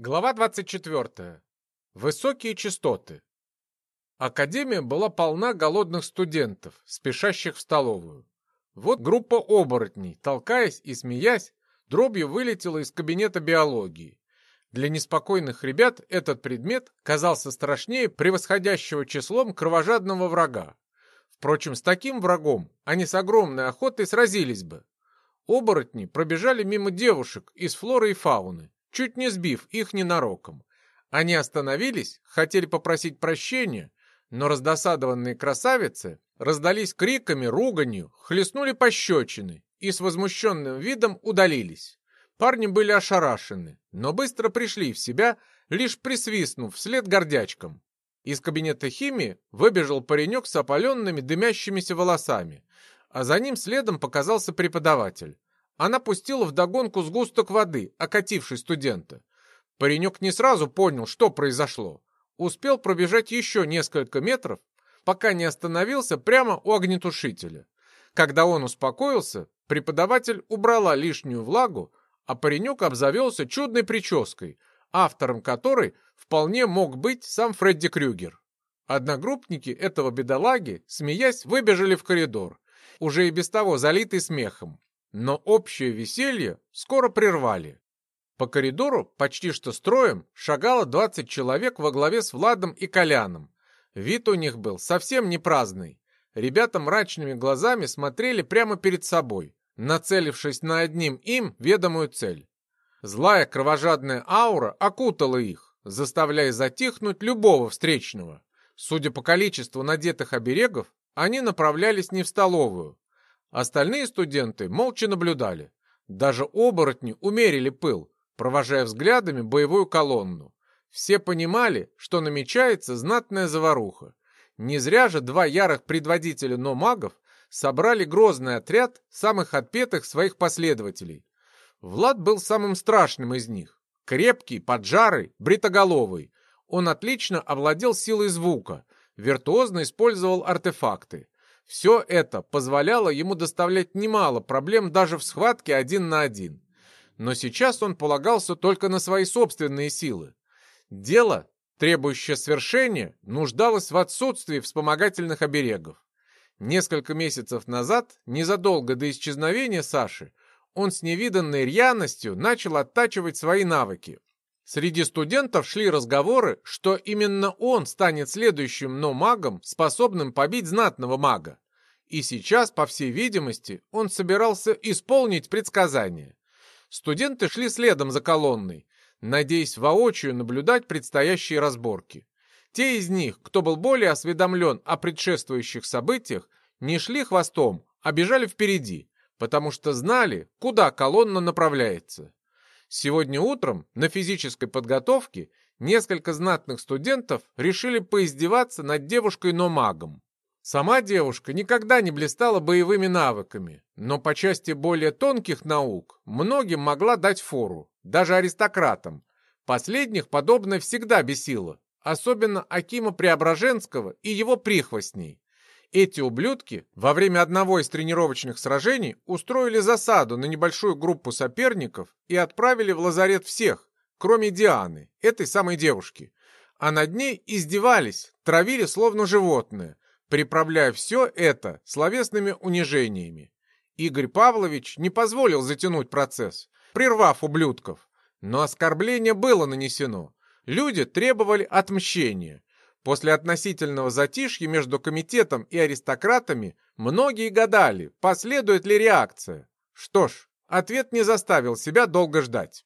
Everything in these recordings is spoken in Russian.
Глава 24. Высокие частоты. Академия была полна голодных студентов, спешащих в столовую. Вот группа оборотней, толкаясь и смеясь, дробью вылетела из кабинета биологии. Для неспокойных ребят этот предмет казался страшнее превосходящего числом кровожадного врага. Впрочем, с таким врагом они с огромной охотой сразились бы. Оборотни пробежали мимо девушек из флоры и фауны, чуть не сбив их ненароком. Они остановились, хотели попросить прощения, но раздосадованные красавицы раздались криками, руганью, хлестнули пощечины и с возмущенным видом удалились. Парни были ошарашены, но быстро пришли в себя, лишь присвистнув вслед гордячкам. Из кабинета химии выбежал паренек с опаленными дымящимися волосами, а за ним следом показался преподаватель. Она пустила вдогонку сгусток воды, окативший студента. Паренек не сразу понял, что произошло. Успел пробежать еще несколько метров, пока не остановился прямо у огнетушителя. Когда он успокоился, преподаватель убрала лишнюю влагу, а паренек обзавелся чудной прической, автором которой вполне мог быть сам Фредди Крюгер. Одногруппники этого бедолаги, смеясь, выбежали в коридор, уже и без того залитый смехом. Но общее веселье скоро прервали. По коридору, почти что строем, шагало 20 человек во главе с Владом и Коляном. Вид у них был совсем не праздный. Ребята мрачными глазами смотрели прямо перед собой, нацелившись на одним им ведомую цель. Злая кровожадная аура окутала их, заставляя затихнуть любого встречного. Судя по количеству надетых оберегов, они направлялись не в столовую, Остальные студенты молча наблюдали. Даже оборотни умерили пыл, провожая взглядами боевую колонну. Все понимали, что намечается знатная заваруха. Не зря же два ярых предводителя но-магов собрали грозный отряд самых отпетых своих последователей. Влад был самым страшным из них. Крепкий, поджарый, бритоголовый. Он отлично овладел силой звука, виртуозно использовал артефакты. Все это позволяло ему доставлять немало проблем даже в схватке один на один. Но сейчас он полагался только на свои собственные силы. Дело, требующее свершения, нуждалось в отсутствии вспомогательных оберегов. Несколько месяцев назад, незадолго до исчезновения Саши, он с невиданной рьяностью начал оттачивать свои навыки. Среди студентов шли разговоры, что именно он станет следующим но-магом, способным побить знатного мага. И сейчас, по всей видимости, он собирался исполнить предсказание. Студенты шли следом за колонной, надеясь воочию наблюдать предстоящие разборки. Те из них, кто был более осведомлен о предшествующих событиях, не шли хвостом, а бежали впереди, потому что знали, куда колонна направляется. Сегодня утром на физической подготовке несколько знатных студентов решили поиздеваться над девушкой но Сама девушка никогда не блистала боевыми навыками, но по части более тонких наук многим могла дать фору, даже аристократам. Последних подобное всегда бесило, особенно Акима Преображенского и его прихвостней. Эти ублюдки во время одного из тренировочных сражений устроили засаду на небольшую группу соперников и отправили в лазарет всех, кроме Дианы, этой самой девушки. А над ней издевались, травили словно животное, приправляя все это словесными унижениями. Игорь Павлович не позволил затянуть процесс, прервав ублюдков. Но оскорбление было нанесено. Люди требовали отмщения. После относительного затишья между комитетом и аристократами многие гадали, последует ли реакция. Что ж, ответ не заставил себя долго ждать.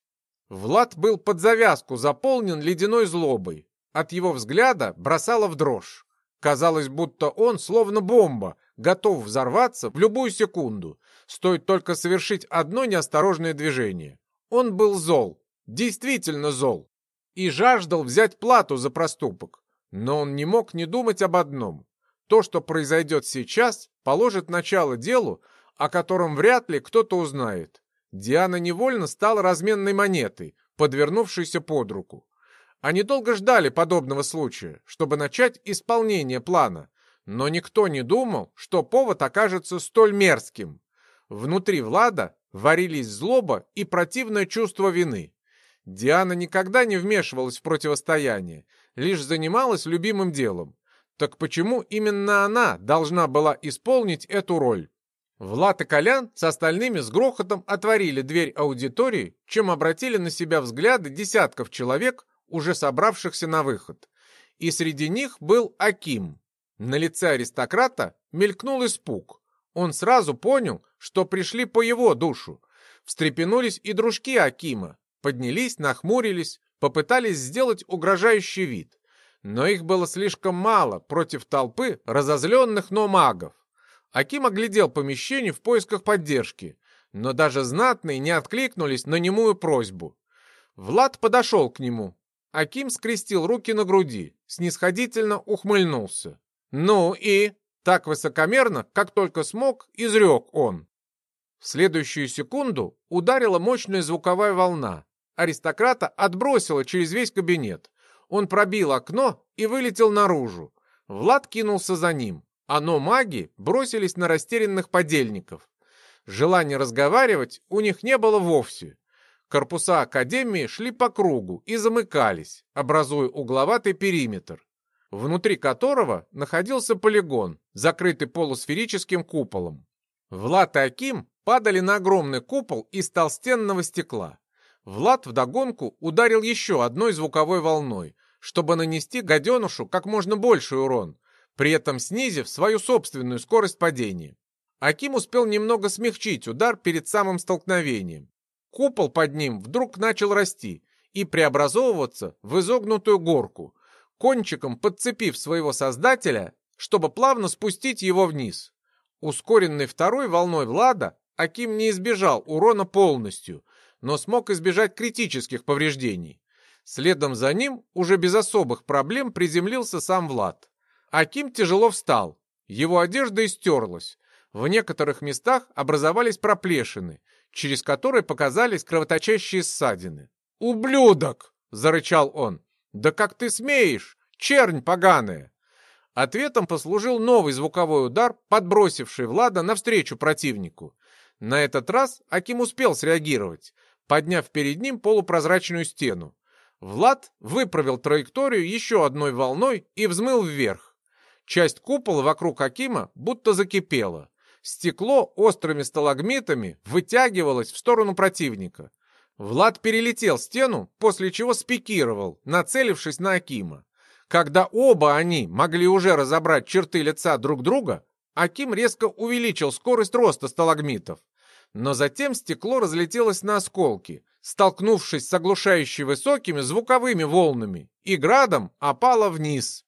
Влад был под завязку заполнен ледяной злобой. От его взгляда бросало в дрожь. Казалось, будто он, словно бомба, готов взорваться в любую секунду. Стоит только совершить одно неосторожное движение. Он был зол, действительно зол, и жаждал взять плату за проступок. Но он не мог не думать об одном. То, что произойдет сейчас, положит начало делу, о котором вряд ли кто-то узнает. Диана невольно стала разменной монетой, подвернувшейся под руку. Они долго ждали подобного случая, чтобы начать исполнение плана, но никто не думал, что повод окажется столь мерзким. Внутри Влада варились злоба и противное чувство вины. Диана никогда не вмешивалась в противостояние, лишь занималась любимым делом. Так почему именно она должна была исполнить эту роль? Влад и Колян с остальными с грохотом отворили дверь аудитории, чем обратили на себя взгляды десятков человек, уже собравшихся на выход. И среди них был Аким. На лице аристократа мелькнул испуг. Он сразу понял, что пришли по его душу. Встрепенулись и дружки Акима, поднялись, нахмурились, попытались сделать угрожающий вид. Но их было слишком мало против толпы разозленных номагов. Аким оглядел помещение в поисках поддержки, но даже знатные не откликнулись на немую просьбу. Влад подошел к нему. Аким скрестил руки на груди, снисходительно ухмыльнулся. «Ну и...» Так высокомерно, как только смог, изрек он. В следующую секунду ударила мощная звуковая волна. Аристократа отбросила через весь кабинет. Он пробил окно и вылетел наружу. Влад кинулся за ним, а но маги бросились на растерянных подельников. Желания разговаривать у них не было вовсе. Корпуса Академии шли по кругу и замыкались, образуя угловатый периметр внутри которого находился полигон, закрытый полусферическим куполом. Влад и Аким падали на огромный купол из толстенного стекла. Влад вдогонку ударил еще одной звуковой волной, чтобы нанести гаденушу как можно больший урон, при этом снизив свою собственную скорость падения. Аким успел немного смягчить удар перед самым столкновением. Купол под ним вдруг начал расти и преобразовываться в изогнутую горку, кончиком подцепив своего создателя, чтобы плавно спустить его вниз. Ускоренный второй волной Влада, Аким не избежал урона полностью, но смог избежать критических повреждений. Следом за ним, уже без особых проблем, приземлился сам Влад. Аким тяжело встал, его одежда истерлась. В некоторых местах образовались проплешины, через которые показались кровоточащие ссадины. «Ублюдок!» — зарычал он. «Да как ты смеешь, чернь поганая!» Ответом послужил новый звуковой удар, подбросивший Влада навстречу противнику. На этот раз Аким успел среагировать, подняв перед ним полупрозрачную стену. Влад выправил траекторию еще одной волной и взмыл вверх. Часть купола вокруг Акима будто закипела. Стекло острыми сталагмитами вытягивалось в сторону противника. Влад перелетел стену, после чего спикировал, нацелившись на Акима. Когда оба они могли уже разобрать черты лица друг друга, Аким резко увеличил скорость роста сталагмитов. Но затем стекло разлетелось на осколки, столкнувшись с оглушающей высокими звуковыми волнами, и градом опало вниз.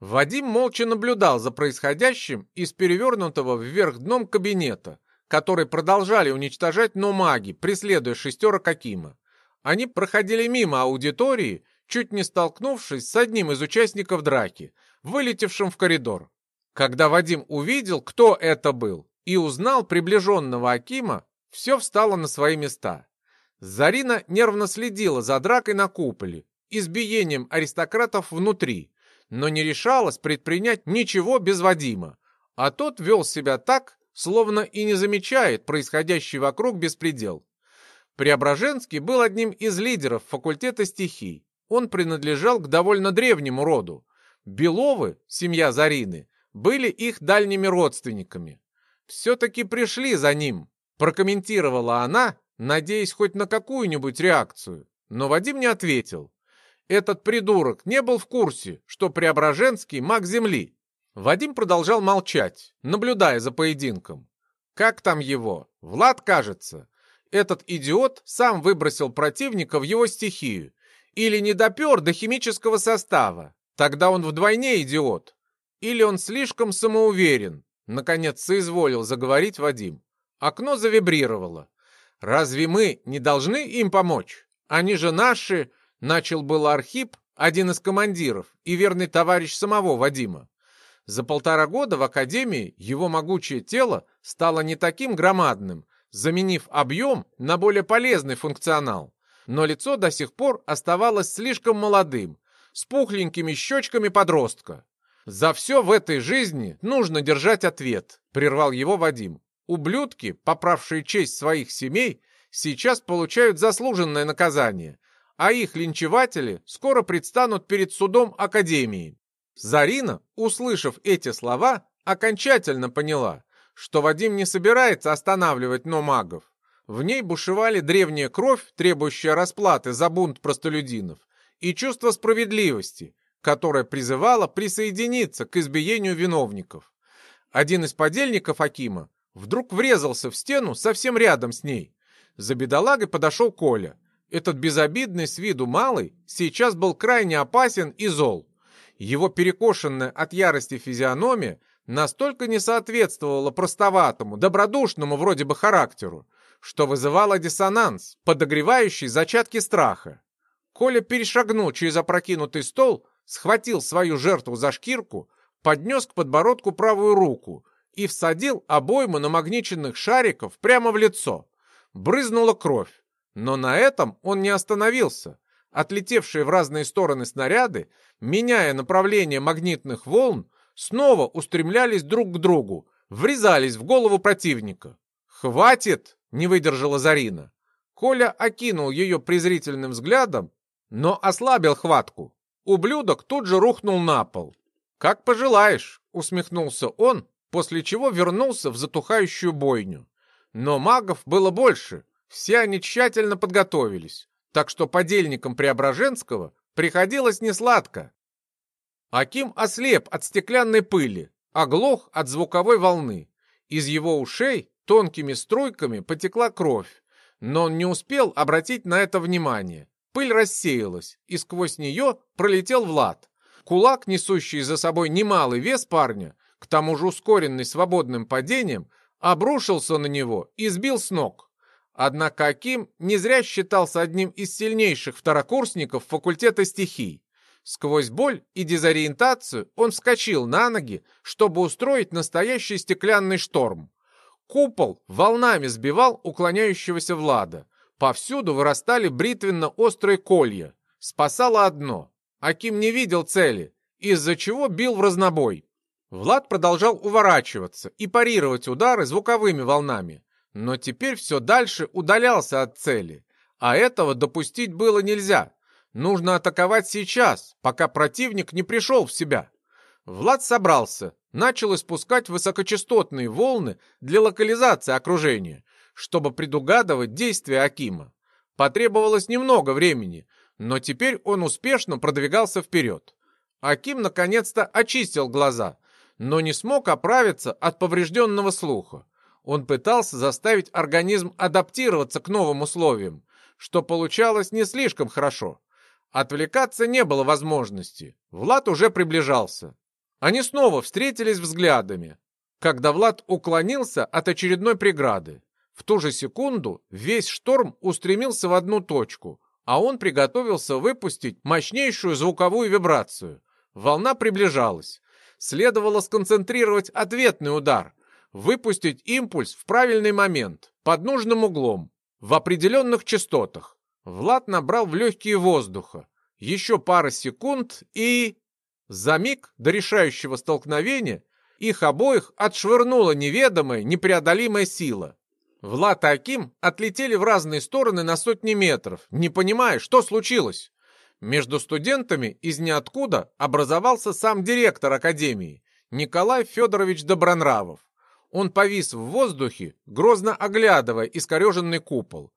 Вадим молча наблюдал за происходящим из перевернутого вверх дном кабинета, которые продолжали уничтожать номаги, преследуя шестерок Акима. Они проходили мимо аудитории, чуть не столкнувшись с одним из участников драки, вылетевшим в коридор. Когда Вадим увидел, кто это был, и узнал приближенного Акима, все встало на свои места. Зарина нервно следила за дракой на куполе, избиением аристократов внутри, но не решалась предпринять ничего без Вадима, а тот вел себя так, словно и не замечает происходящий вокруг беспредел. Преображенский был одним из лидеров факультета стихий. Он принадлежал к довольно древнему роду. Беловы, семья Зарины, были их дальними родственниками. «Все-таки пришли за ним», прокомментировала она, надеясь хоть на какую-нибудь реакцию. Но Вадим не ответил. Этот придурок не был в курсе, что Преображенский маг Земли. Вадим продолжал молчать, наблюдая за поединком. Как там его? Влад, кажется. Этот идиот сам выбросил противника в его стихию. Или не допер до химического состава. Тогда он вдвойне идиот. Или он слишком самоуверен. Наконец соизволил заговорить Вадим. Окно завибрировало. «Разве мы не должны им помочь? Они же наши...» Начал был Архип, один из командиров и верный товарищ самого Вадима. За полтора года в Академии его могучее тело стало не таким громадным, заменив объем на более полезный функционал. Но лицо до сих пор оставалось слишком молодым, с пухленькими щечками подростка. «За все в этой жизни нужно держать ответ», — прервал его Вадим. «Ублюдки, поправшие честь своих семей, сейчас получают заслуженное наказание, а их линчеватели скоро предстанут перед судом Академии. Зарина, услышав эти слова, окончательно поняла, что Вадим не собирается останавливать номагов. В ней бушевали древняя кровь, требующая расплаты за бунт простолюдинов, и чувство справедливости, которое призывало присоединиться к избиению виновников. Один из подельников Акима вдруг врезался в стену совсем рядом с ней. За бедолагой подошел Коля. Этот безобидный с виду малый сейчас был крайне опасен и зол. Его перекошенная от ярости физиономия настолько не соответствовала простоватому, добродушному вроде бы характеру, что вызывало диссонанс, подогревающий зачатки страха. Коля перешагнул через опрокинутый стол, схватил свою жертву за шкирку, поднес к подбородку правую руку и всадил обойму намагниченных шариков прямо в лицо. Брызнула кровь, но на этом он не остановился. Отлетевшие в разные стороны снаряды, меняя направление магнитных волн, снова устремлялись друг к другу, врезались в голову противника. «Хватит!» — не выдержала Зарина. Коля окинул ее презрительным взглядом, но ослабил хватку. Ублюдок тут же рухнул на пол. «Как пожелаешь», — усмехнулся он, после чего вернулся в затухающую бойню. Но магов было больше, все они тщательно подготовились так что подельникам Преображенского приходилось несладко. Аким ослеп от стеклянной пыли, оглох от звуковой волны. Из его ушей тонкими струйками потекла кровь, но он не успел обратить на это внимание. Пыль рассеялась, и сквозь нее пролетел Влад. Кулак, несущий за собой немалый вес парня, к тому же ускоренный свободным падением, обрушился на него и сбил с ног. Однако Аким не зря считался одним из сильнейших второкурсников факультета стихий. Сквозь боль и дезориентацию он вскочил на ноги, чтобы устроить настоящий стеклянный шторм. Купол волнами сбивал уклоняющегося Влада. Повсюду вырастали бритвенно-острые колья. Спасало одно. Аким не видел цели, из-за чего бил в разнобой. Влад продолжал уворачиваться и парировать удары звуковыми волнами но теперь все дальше удалялся от цели, а этого допустить было нельзя. Нужно атаковать сейчас, пока противник не пришел в себя. Влад собрался, начал испускать высокочастотные волны для локализации окружения, чтобы предугадывать действия Акима. Потребовалось немного времени, но теперь он успешно продвигался вперед. Аким наконец-то очистил глаза, но не смог оправиться от поврежденного слуха. Он пытался заставить организм адаптироваться к новым условиям, что получалось не слишком хорошо. Отвлекаться не было возможности. Влад уже приближался. Они снова встретились взглядами, когда Влад уклонился от очередной преграды. В ту же секунду весь шторм устремился в одну точку, а он приготовился выпустить мощнейшую звуковую вибрацию. Волна приближалась. Следовало сконцентрировать ответный удар, выпустить импульс в правильный момент, под нужным углом, в определенных частотах. Влад набрал в легкие воздуха. Еще пара секунд и... За миг до решающего столкновения их обоих отшвырнула неведомая, непреодолимая сила. Влад и Аким отлетели в разные стороны на сотни метров, не понимая, что случилось. Между студентами из ниоткуда образовался сам директор академии, Николай Федорович Добронравов. Он повис в воздухе, грозно оглядывая искореженный купол.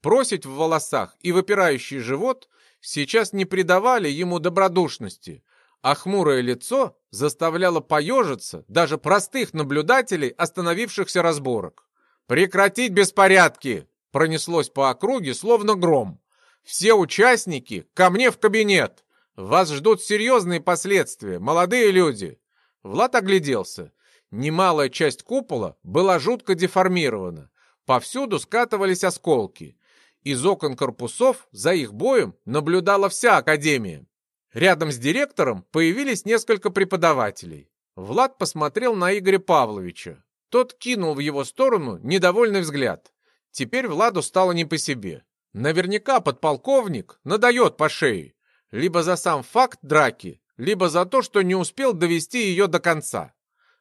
Просить в волосах и выпирающий живот сейчас не придавали ему добродушности, а хмурое лицо заставляло поежиться даже простых наблюдателей остановившихся разборок. «Прекратить беспорядки!» пронеслось по округе, словно гром. «Все участники ко мне в кабинет! Вас ждут серьезные последствия, молодые люди!» Влад огляделся. Немалая часть купола была жутко деформирована. Повсюду скатывались осколки. Из окон корпусов за их боем наблюдала вся академия. Рядом с директором появились несколько преподавателей. Влад посмотрел на Игоря Павловича. Тот кинул в его сторону недовольный взгляд. Теперь Владу стало не по себе. Наверняка подполковник надает по шее. Либо за сам факт драки, либо за то, что не успел довести ее до конца.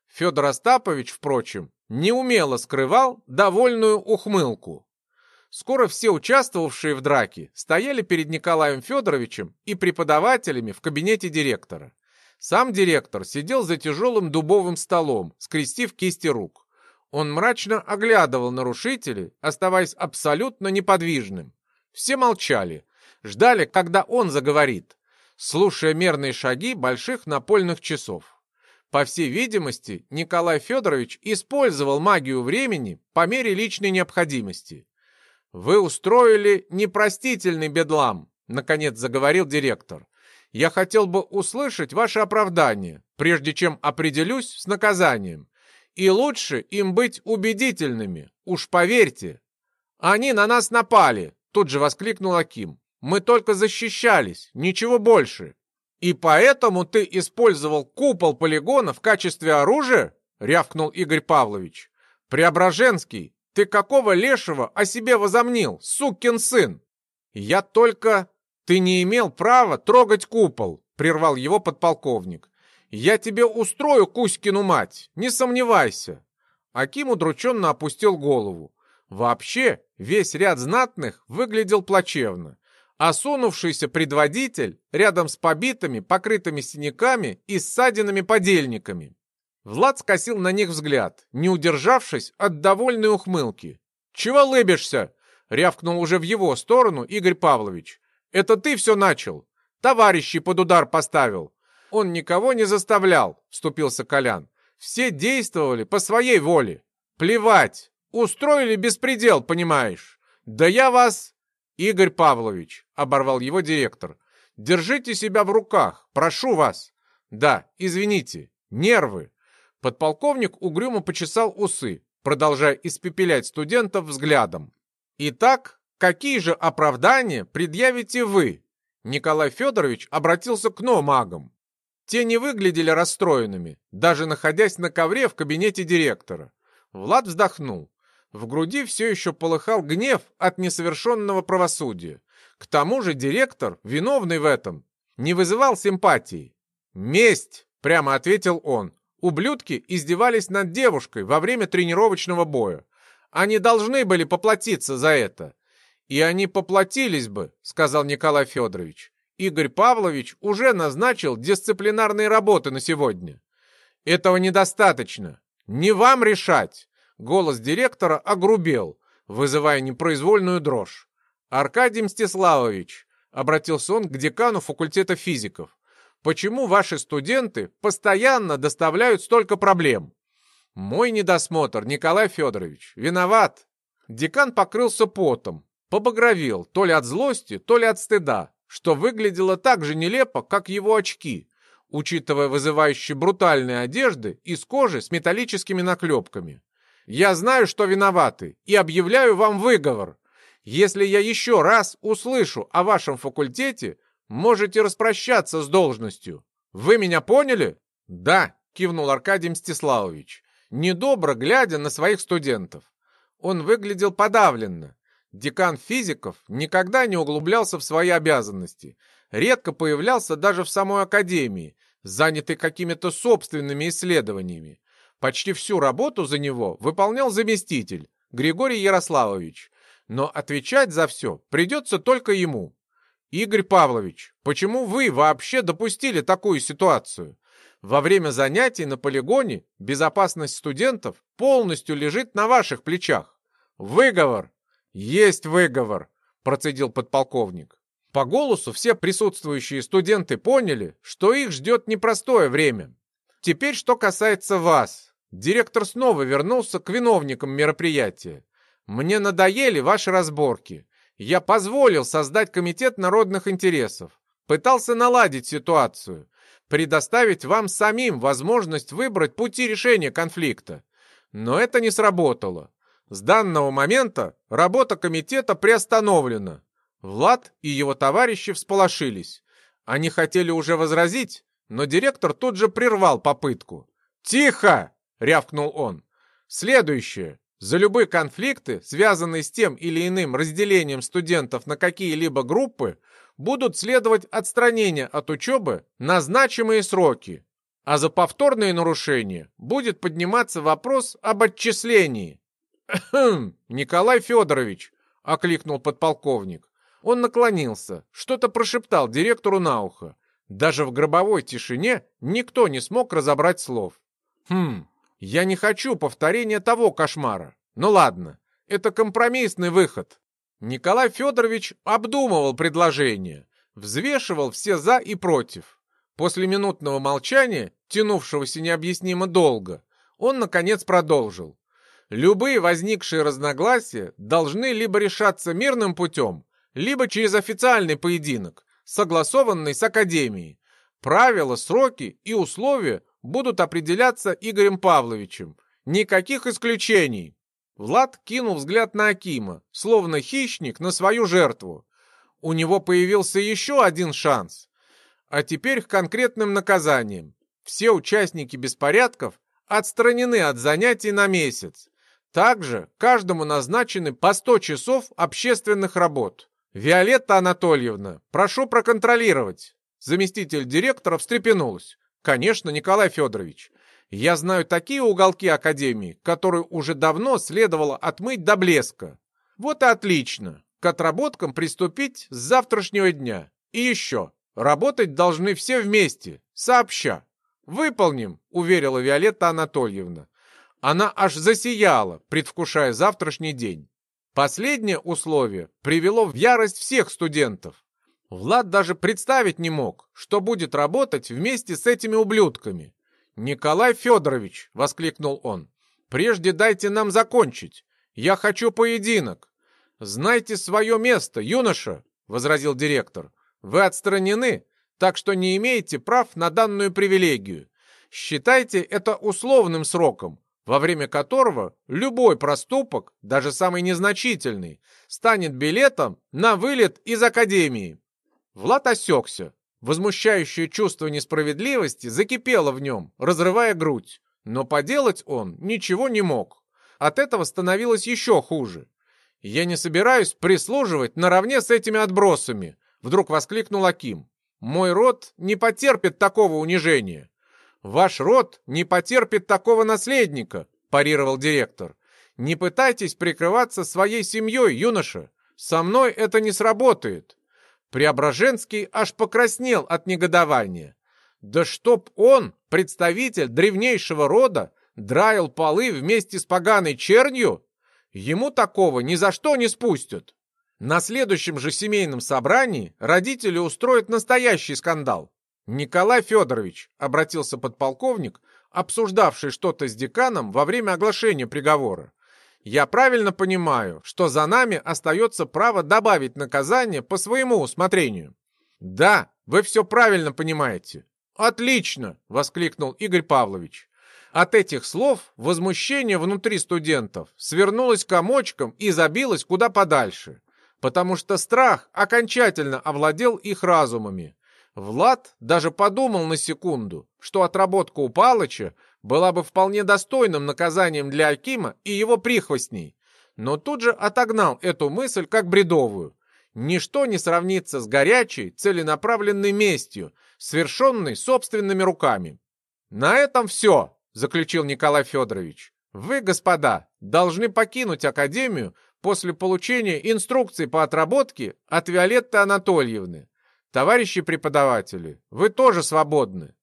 Федор Остапович, впрочем, неумело скрывал довольную ухмылку. Скоро все участвовавшие в драке стояли перед Николаем Федоровичем и преподавателями в кабинете директора. Сам директор сидел за тяжелым дубовым столом, скрестив кисти рук. Он мрачно оглядывал нарушителей, оставаясь абсолютно неподвижным. Все молчали, ждали, когда он заговорит, слушая мерные шаги больших напольных часов. По всей видимости, Николай Федорович использовал магию времени по мере личной необходимости. «Вы устроили непростительный бедлам», — наконец заговорил директор. «Я хотел бы услышать ваше оправдание, прежде чем определюсь с наказанием. И лучше им быть убедительными, уж поверьте». «Они на нас напали», — тут же воскликнул Аким. «Мы только защищались, ничего больше». «И поэтому ты использовал купол полигона в качестве оружия?» — рявкнул Игорь Павлович. «Преображенский, ты какого лешего о себе возомнил, сукин сын?» «Я только...» «Ты не имел права трогать купол», — прервал его подполковник. «Я тебе устрою Кузькину мать, не сомневайся». Аким удрученно опустил голову. Вообще, весь ряд знатных выглядел плачевно. Осунувшийся предводитель рядом с побитыми, покрытыми синяками и ссадинами подельниками. Влад скосил на них взгляд, не удержавшись от довольной ухмылки. «Чего лыбишься?» — рявкнул уже в его сторону Игорь Павлович. «Это ты все начал. Товарищи под удар поставил». «Он никого не заставлял», — вступился Колян. «Все действовали по своей воле. Плевать. Устроили беспредел, понимаешь. Да я вас...» «Игорь Павлович», — оборвал его директор, — «держите себя в руках, прошу вас». «Да, извините, нервы». Подполковник угрюмо почесал усы, продолжая испепелять студентов взглядом. «Итак, какие же оправдания предъявите вы?» Николай Федорович обратился к номагам. Те не выглядели расстроенными, даже находясь на ковре в кабинете директора. Влад вздохнул. В груди все еще полыхал гнев от несовершенного правосудия. К тому же директор, виновный в этом, не вызывал симпатии. «Месть!» — прямо ответил он. Ублюдки издевались над девушкой во время тренировочного боя. Они должны были поплатиться за это. И они поплатились бы, сказал Николай Федорович. Игорь Павлович уже назначил дисциплинарные работы на сегодня. Этого недостаточно. Не вам решать. Голос директора огрубел, вызывая непроизвольную дрожь. «Аркадий Мстиславович», — обратился он к декану факультета физиков, «почему ваши студенты постоянно доставляют столько проблем?» «Мой недосмотр, Николай Федорович, виноват». Декан покрылся потом, побагровел то ли от злости, то ли от стыда, что выглядело так же нелепо, как его очки, учитывая вызывающие брутальные одежды из кожи с металлическими наклепками. Я знаю, что виноваты, и объявляю вам выговор. Если я еще раз услышу о вашем факультете, можете распрощаться с должностью. Вы меня поняли? Да, кивнул Аркадий Мстиславович, недобро глядя на своих студентов. Он выглядел подавленно. Декан физиков никогда не углублялся в свои обязанности, редко появлялся даже в самой академии, занятый какими-то собственными исследованиями. Почти всю работу за него выполнял заместитель, Григорий Ярославович. Но отвечать за все придется только ему. Игорь Павлович, почему вы вообще допустили такую ситуацию? Во время занятий на полигоне безопасность студентов полностью лежит на ваших плечах. Выговор. Есть выговор, процедил подполковник. По голосу все присутствующие студенты поняли, что их ждет непростое время. Теперь что касается вас. Директор снова вернулся к виновникам мероприятия. Мне надоели ваши разборки. Я позволил создать комитет народных интересов. Пытался наладить ситуацию. Предоставить вам самим возможность выбрать пути решения конфликта. Но это не сработало. С данного момента работа комитета приостановлена. Влад и его товарищи всполошились. Они хотели уже возразить, но директор тут же прервал попытку. «Тихо!» — рявкнул он. «Следующее. За любые конфликты, связанные с тем или иным разделением студентов на какие-либо группы, будут следовать отстранения от учебы на значимые сроки. А за повторные нарушения будет подниматься вопрос об отчислении. Николай Федорович, окликнул подполковник. Он наклонился, что-то прошептал директору на ухо. Даже в гробовой тишине никто не смог разобрать слов. «Хм, я не хочу повторения того кошмара. Ну ладно, это компромиссный выход». Николай Федорович обдумывал предложение, взвешивал все «за» и «против». После минутного молчания, тянувшегося необъяснимо долго, он, наконец, продолжил. Любые возникшие разногласия должны либо решаться мирным путем, либо через официальный поединок, согласованный с Академией. Правила, сроки и условия будут определяться Игорем Павловичем. Никаких исключений. Влад кинул взгляд на Акима, словно хищник на свою жертву. У него появился еще один шанс. А теперь к конкретным наказаниям. Все участники беспорядков отстранены от занятий на месяц. Также каждому назначены по 100 часов общественных работ. Виолетта Анатольевна, прошу проконтролировать. Заместитель директора встрепенулась. Конечно, Николай Федорович. Я знаю такие уголки Академии, которые уже давно следовало отмыть до блеска. Вот и отлично. К отработкам приступить с завтрашнего дня. И еще. Работать должны все вместе, сообща. «Выполним», — уверила Виолетта Анатольевна. Она аж засияла, предвкушая завтрашний день. Последнее условие привело в ярость всех студентов. Влад даже представить не мог, что будет работать вместе с этими ублюдками. «Николай Федорович!» — воскликнул он. «Прежде дайте нам закончить. Я хочу поединок». «Знайте свое место, юноша!» — возразил директор. «Вы отстранены, так что не имеете прав на данную привилегию. Считайте это условным сроком, во время которого любой проступок, даже самый незначительный, станет билетом на вылет из академии. Влад осекся. Возмущающее чувство несправедливости закипело в нем, разрывая грудь. Но поделать он ничего не мог. От этого становилось еще хуже. «Я не собираюсь прислуживать наравне с этими отбросами», — вдруг воскликнул Аким. Мой род не потерпит такого унижения. Ваш род не потерпит такого наследника, парировал директор. Не пытайтесь прикрываться своей семьей, юноша. Со мной это не сработает. Преображенский аж покраснел от негодования. Да чтоб он, представитель древнейшего рода, драил полы вместе с поганой чернью? Ему такого ни за что не спустят. На следующем же семейном собрании родители устроят настоящий скандал. Николай Федорович, обратился подполковник, обсуждавший что-то с деканом во время оглашения приговора. Я правильно понимаю, что за нами остается право добавить наказание по своему усмотрению? Да, вы все правильно понимаете. Отлично, воскликнул Игорь Павлович. От этих слов возмущение внутри студентов свернулось комочком и забилось куда подальше потому что страх окончательно овладел их разумами. Влад даже подумал на секунду, что отработка у Палыча была бы вполне достойным наказанием для Акима и его прихвостней, но тут же отогнал эту мысль как бредовую. Ничто не сравнится с горячей, целенаправленной местью, совершенной собственными руками. «На этом все», — заключил Николай Федорович. «Вы, господа, должны покинуть Академию после получения инструкций по отработке от Виолетты Анатольевны. Товарищи преподаватели, вы тоже свободны.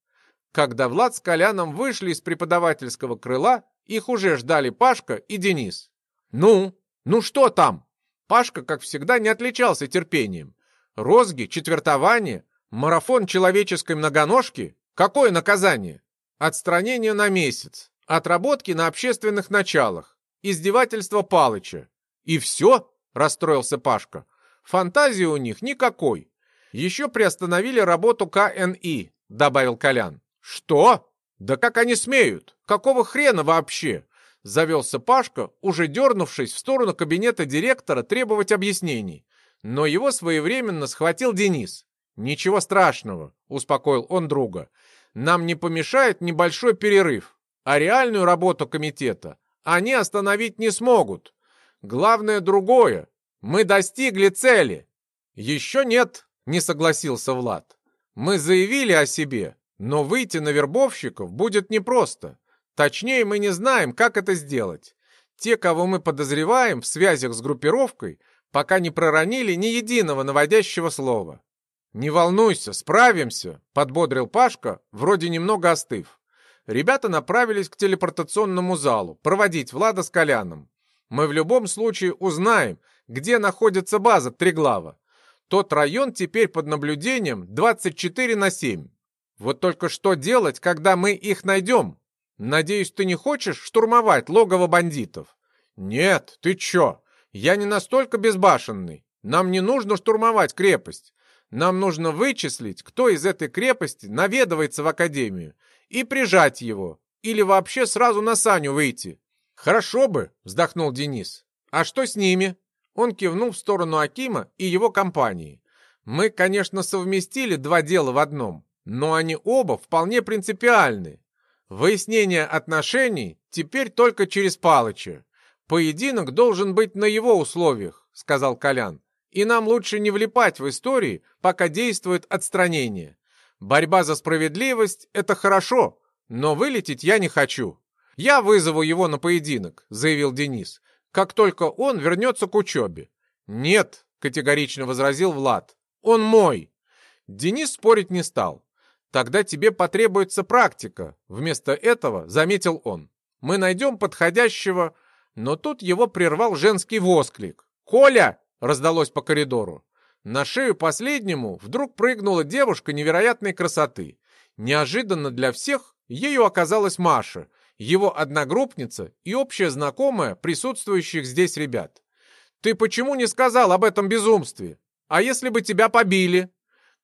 Когда Влад с Коляном вышли из преподавательского крыла, их уже ждали Пашка и Денис. «Ну? Ну что там?» Пашка, как всегда, не отличался терпением. Розги, четвертование, марафон человеческой многоножки? Какое наказание? Отстранение на месяц, отработки на общественных началах, издевательство Палыча, «И все?» — расстроился Пашка. «Фантазии у них никакой. Еще приостановили работу КНИ», — добавил Колян. «Что? Да как они смеют? Какого хрена вообще?» Завелся Пашка, уже дернувшись в сторону кабинета директора требовать объяснений. Но его своевременно схватил Денис. «Ничего страшного», — успокоил он друга. «Нам не помешает небольшой перерыв, а реальную работу комитета они остановить не смогут. Главное другое. Мы достигли цели. Еще нет, не согласился Влад. Мы заявили о себе, но выйти на вербовщиков будет непросто. Точнее, мы не знаем, как это сделать. Те, кого мы подозреваем в связях с группировкой, пока не проронили ни единого наводящего слова. «Не волнуйся, справимся», — подбодрил Пашка, вроде немного остыв. Ребята направились к телепортационному залу, проводить Влада с Коляном. Мы в любом случае узнаем, где находится база Триглава. Тот район теперь под наблюдением 24 на 7. Вот только что делать, когда мы их найдем? Надеюсь, ты не хочешь штурмовать логово бандитов? Нет, ты чё? Я не настолько безбашенный. Нам не нужно штурмовать крепость. Нам нужно вычислить, кто из этой крепости наведывается в академию, и прижать его, или вообще сразу на Саню выйти. Хорошо бы, вздохнул Денис. А что с ними? Он кивнул в сторону Акима и его компании. Мы, конечно, совместили два дела в одном, но они оба вполне принципиальны. Выяснение отношений теперь только через Палыча. Поединок должен быть на его условиях, сказал Колян. И нам лучше не влипать в истории, пока действует отстранение. Борьба за справедливость — это хорошо, но вылететь я не хочу. Я вызову его на поединок, заявил Денис, как только он вернется к учебе. Нет, категорично возразил Влад, он мой. Денис спорить не стал. Тогда тебе потребуется практика. Вместо этого, заметил он, мы найдем подходящего... Но тут его прервал женский восклик. «Коля!» раздалось по коридору. На шею последнему вдруг прыгнула девушка невероятной красоты. Неожиданно для всех ею оказалась Маша, его одногруппница и общая знакомая присутствующих здесь ребят. «Ты почему не сказал об этом безумстве? А если бы тебя побили?»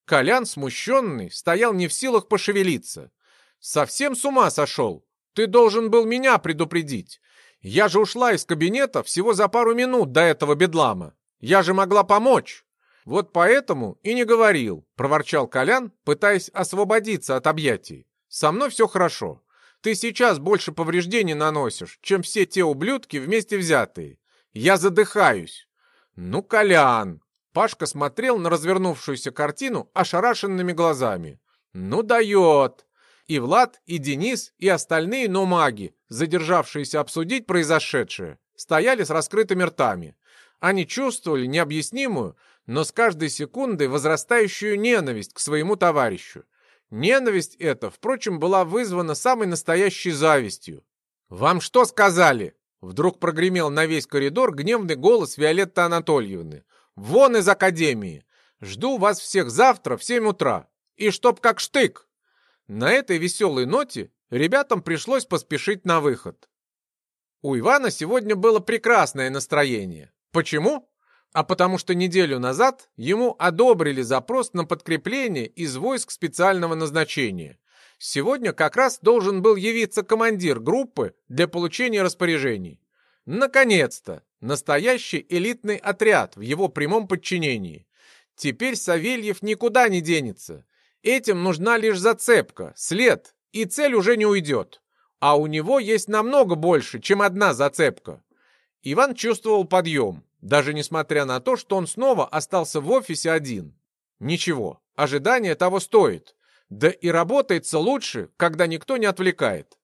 Колян, смущенный, стоял не в силах пошевелиться. «Совсем с ума сошел? Ты должен был меня предупредить. Я же ушла из кабинета всего за пару минут до этого бедлама. Я же могла помочь. Вот поэтому и не говорил, проворчал Колян, пытаясь освободиться от объятий. Со мной все хорошо. Ты сейчас больше повреждений наносишь, чем все те ублюдки вместе взятые. Я задыхаюсь. Ну, Колян. Пашка смотрел на развернувшуюся картину ошарашенными глазами. Ну, дает. И Влад, и Денис, и остальные номаги, задержавшиеся обсудить произошедшее, стояли с раскрытыми ртами. Они чувствовали необъяснимую, но с каждой секундой возрастающую ненависть к своему товарищу. Ненависть эта, впрочем, была вызвана самой настоящей завистью. «Вам что сказали?» Вдруг прогремел на весь коридор гневный голос Виолетты Анатольевны. «Вон из академии! Жду вас всех завтра в семь утра! И чтоб как штык!» На этой веселой ноте ребятам пришлось поспешить на выход. У Ивана сегодня было прекрасное настроение. Почему? А потому что неделю назад ему одобрили запрос на подкрепление из войск специального назначения. Сегодня как раз должен был явиться командир группы для получения распоряжений. Наконец-то! Настоящий элитный отряд в его прямом подчинении. Теперь Савельев никуда не денется. Этим нужна лишь зацепка, след, и цель уже не уйдет. А у него есть намного больше, чем одна зацепка. Иван чувствовал подъем, даже несмотря на то, что он снова остался в офисе один. Ничего, ожидание того стоит. Да и работается лучше, когда никто не отвлекает.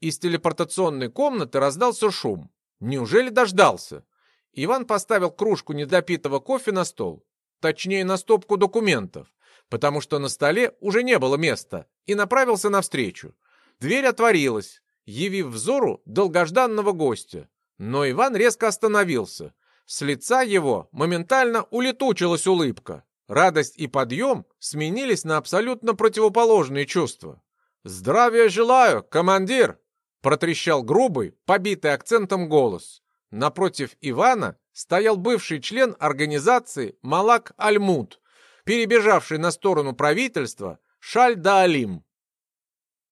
Из телепортационной комнаты раздался шум. Неужели дождался? Иван поставил кружку недопитого кофе на стол. Точнее, на стопку документов, потому что на столе уже не было места, и направился навстречу. Дверь отворилась, явив взору долгожданного гостя. Но Иван резко остановился. С лица его моментально улетучилась улыбка. Радость и подъем сменились на абсолютно противоположные чувства. «Здравия желаю, командир!» — протрещал грубый, побитый акцентом голос. Напротив Ивана стоял бывший член организации Малак Альмут, перебежавший на сторону правительства Шаль-да-Алим.